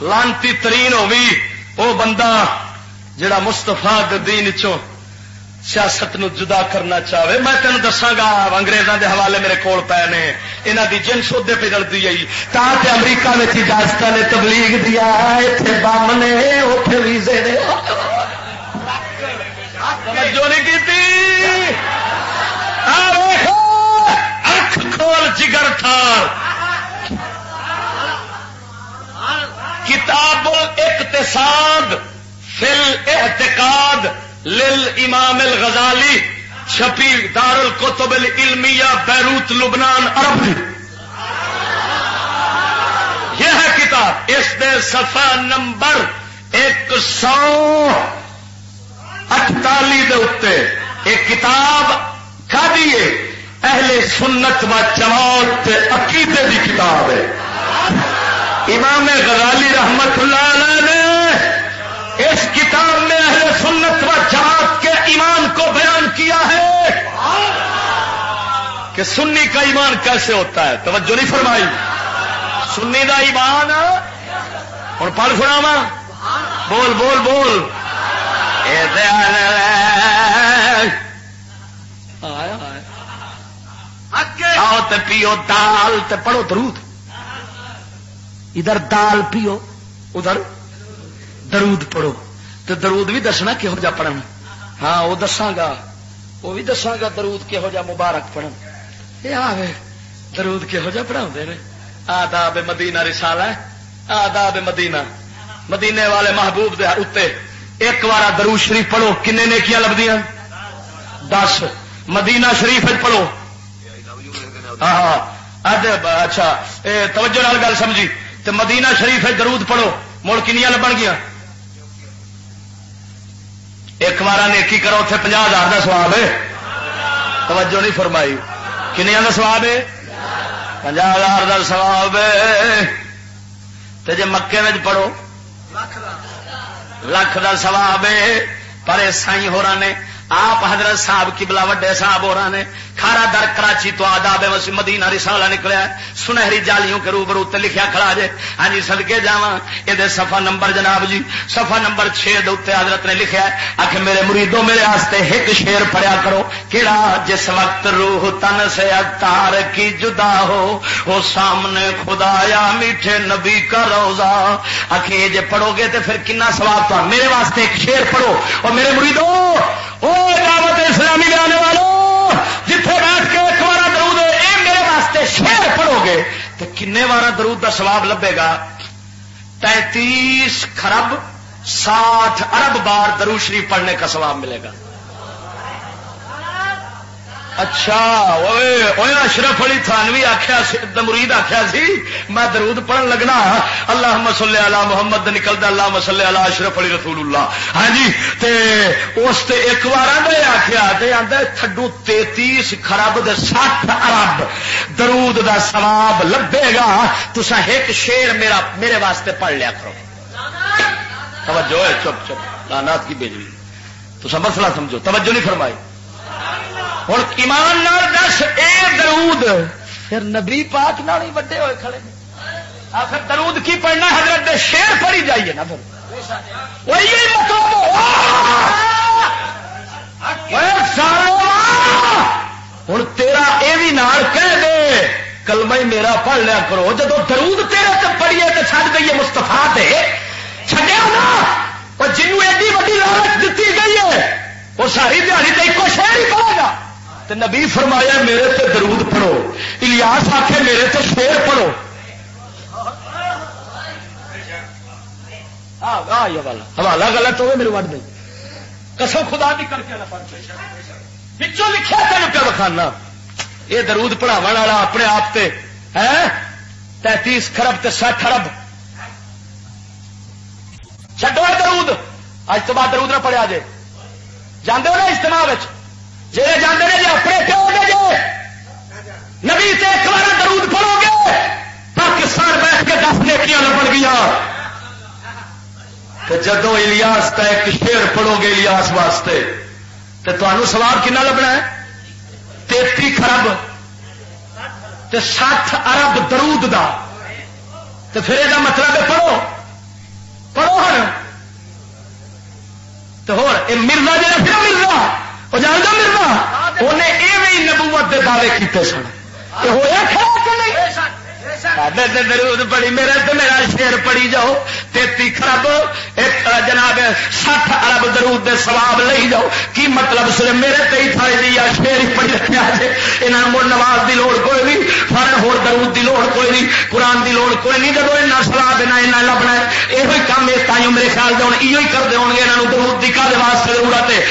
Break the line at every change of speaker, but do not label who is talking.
لانتی ترین ہوگی وہ بندہ جڑا مستفا دین چو سیاست نو جدا کرنا چاہے۔ میں تین دساگا اگریزوں کے حوالے میرے کول پے نے۔ یہاں کی جن سودے پہ چلتی آئی تاکہ امریکہ میں اجازت نے تبلیغ دیا اتنے بم نے اتنے ویزے نے۔ جو نہیں کی اکھ کھول جگر تھار۔ اقتصاد، فل احتقاد، لل امام الغزالی، شفی دار القتب العلمیہ بیروت، لبنان، عرب۔ یہ ہے کتاب۔ اس دے صفحہ نمبر ایک سو اٹتالی اتنے ایک کتاب کا دیے اہل سنت و جماعت عقیدے کی کتاب ہے۔ امام غزالی رحمت اللہ علیہ نے اس کتاب میں اہل سنت و جماعت کے ایمان کو بیان کیا ہے کہ سنی کا ایمان کیسے ہوتا ہے؟ توجہ نہیں فرمائی۔ سنی کا ایمان اور پڑھ سنا بول بول بول۔ آؤ پیو دال تے پڑھو درود۔ ادھر دال پیو، ادھر درود پڑھو۔ تو درود بھی دسنا کہہو جا پڑھن۔ ہاں وہ دساگا وہ بھی دساگا درود کہہو جا مبارک پڑھن۔ یہ آوے، درود کہہو جا پڑھا آداب مدینہ رسال ہے۔ آداب مدینہ۔ مدینے والے محبوب دے اتنے ایک بار درود شریف پڑھو۔ کن نیکیاں لبدیاں دس۔ مدینہ شریف پڑھو۔ ہاں اچھا توجہ نال گل سمجھی۔ تو مدینہ شریف درود پڑھو، مڑ کنیا لبن گیا ایک بار نیکی کرو اتنے پناہ ہزار کا سواب ہے۔ توجہ نہیں فرمائی۔ کنیا کا سواب ہے؟ پناہ ہزار کا سواب جی مکے میں پڑھو، لکھ کا سواب ہے۔ پر سائی ہو نے۔ آپ حضرت صاحب کبلا وڈے صاحب ہو رہا نے کھارا در کراچی تو آداب مدینہ رسالہ نکلیا سنہری جالیوں کے روبرو تے لکھیا کھڑا جے۔ ہاں جی سدکے جاواں۔ یہ صفحہ نمبر جناب جی صفحہ نمبر 6 دے حضرت نے لکھیا ہے۔ آکھ میرے مریدوں میرے واسطے ایک شعر پڑھیا کرو۔ کیڑا جس وقت روح تن سے اتار کی جدا ہو، وہ سامنے خدایا میٹھے نبی کا روزہ۔ آکھے جے پڑھو گے تے پھر کنا ثواب تو میرے واسطے ایک شعر پڑھو۔ اور میرے مریدوں او دعوت اسلامی لانے والوں جتھے بیٹھ کے ایک بار درود یہ میرے واسطے شہر پڑھو گے تو کن بار درود کا سواب لبے گا؟ تینتیس خرب ساٹھ ارب بار درو شریف پڑھنے کا سواب ملے گا۔ اچھا اشرف علی تھانوی آخیا مرید آخیا سی، میں درود پڑھن لگنا۔ اللہ مسلے والا محمد نکلتا اللہ مسلے والا اشرف علی رسول اللہ ہاں جی تے اس تے ایک بار آخیا آدھا تھڈو تینتیس خراب سٹھ ارب درود دا سواب لبے گا۔ تسا ایک شیر میرا، میرے واسطے پڑھ لیا کرو۔ توجہ ہے، چپ چپ۔ لانات کی بیجوی تو مسئلہ سمجھو، توجہ نہیں فرمائی۔ ہوں ایمان دس، اے درود۔ پھر نبی پاک نال ہی وڈے ہوئے کھڑے آخر درود کی پڑھنا حضرت دے شیر پڑھی جائیے نا پھر۔ ہوں مطلب۔ تیرا یہ بھی نال کہہ دے۔ کلمہ میرا پڑھ لیا کرو۔ جب درود تیرے تے پڑھیے تو چڑھ گئی ہے مستفا دے چڈیا نا جنوب ایڈی ویڈی لالچ دیتی گئی ہے، وہ ساری دیہی تو ایک شہر ہی پڑے گا۔ تو نبی فرمایا میرے تے درود پڑھو۔ الیاس آخے میرے تے شیر پڑھو۔ حوالہ۔ غلط ہوئے، میرے وڈ نہیں کسو خدا بھی کر کے پچھوں لکھا تین پہ بخانا یہ درود پڑھاو والا اپنے آپ سے ہے تینتیس خرب تے سٹھ ارب چڈو درود۔ اج تو بعد درود نہ پڑھیا جے۔ جانے ہو نا اجتماع جہے جانے نے جی اپنے پیو دے جے، نبی تے ایک بار درود پڑو گے، پاکستان بیٹھ کے دس نیکیاں لبن گیا۔ کہ جدو الیاس کا ایک شیر پڑو گے الیاس واسطے، تو تمہوں سواب کن لبنا ہے؟ تیتی خرب تے سات ارب درود دا۔ تے پھر یہ مطلب ہے پڑھو۔ پڑھو ہر تو ہو اے مرزا پھر مرزا۔ وہ جانتا مرزا انہیں یہ نبوت کے دعوے کیتے سن۔ پڑی میرے تو میرا شیر پڑی جاؤ۔ تیتی خرب جناب سٹھ ارب درود دے سواب لے جاؤ۔ کی مطلب صرف میرے تے تھائی دی یا شیر ہی پڑی رکھا یہاں مڑ نواز دی لوڑ کوئی نہیں فر ہو درود دی لوڑ کوئی نہیں قرآن دی لوڑ کوئی نہیں۔ جب یہ سلا دینا یہاں لبنا یہ کام یہ تائیوں میرے خیال ہوں یہ کرتے ہو گے یہاں درود دی کا واسطے ضرورت ہے۔